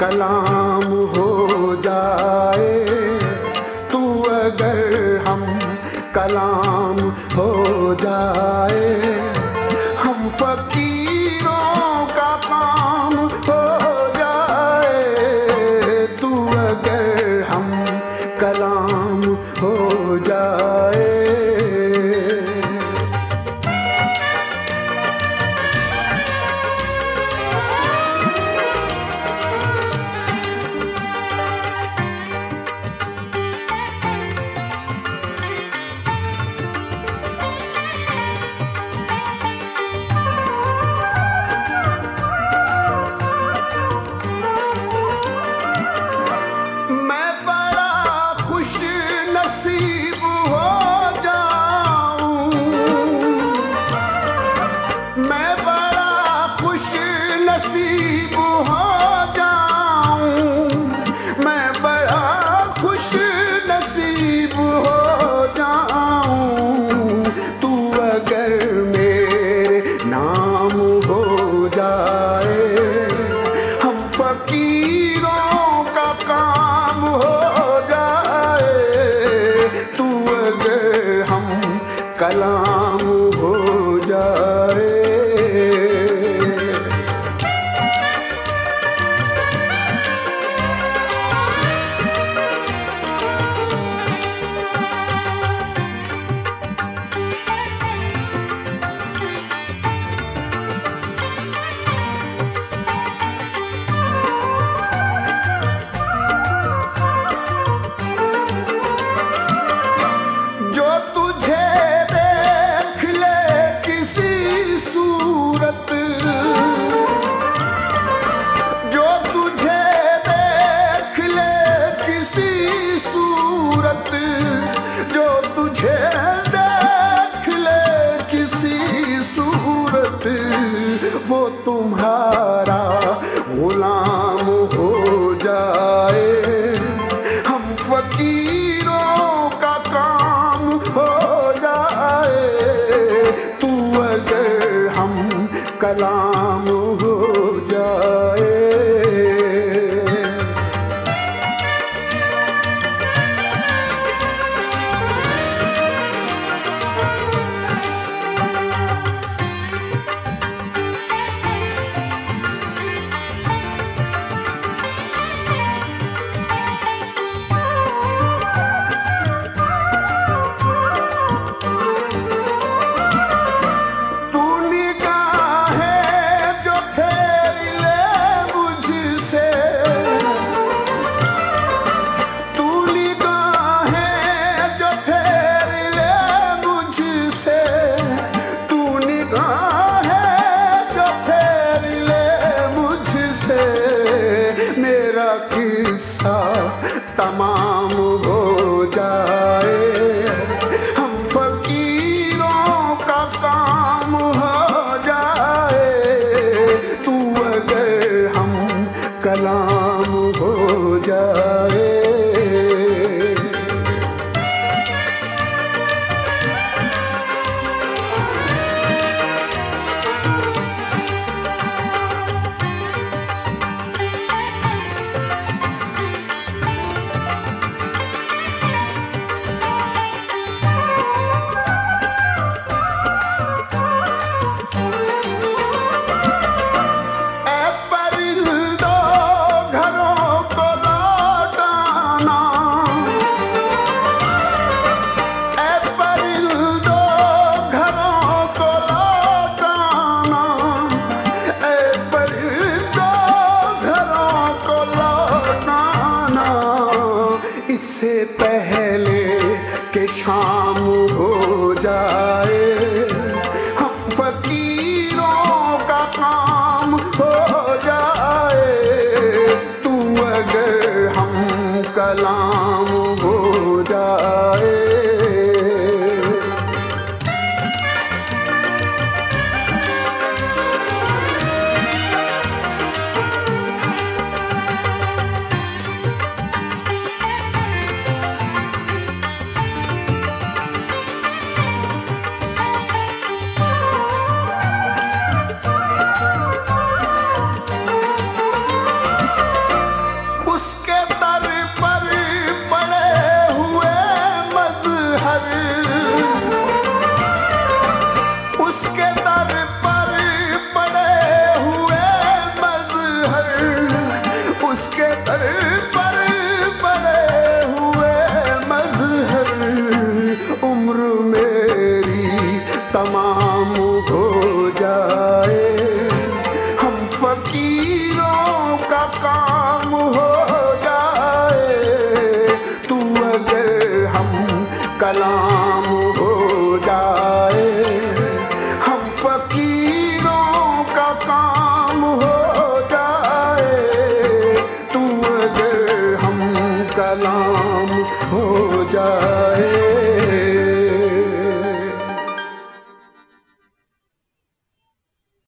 कलाम हो जाए, तू अगर हम कलाम हो जाए, हम फकीरों का काम हो जाए, तू अगर हम कलाम हो जाए। अगर मेरे नाम हो जाए। हम फकीरों का काम हो जाए। तू अगर हम कलाम हो जाए। तुम्हारा गुलाम हो जाए। हम फकीरों का काम हो जाए। तू अगर हम कलाम हो शाम हो जाए। हम फकीरों का काम हो जाए। तू अगर हम कलाम हो जाए। कलाम हो जाए। हम फकीरों का काम हो जाए। तू अगर हम कलाम हो जाए।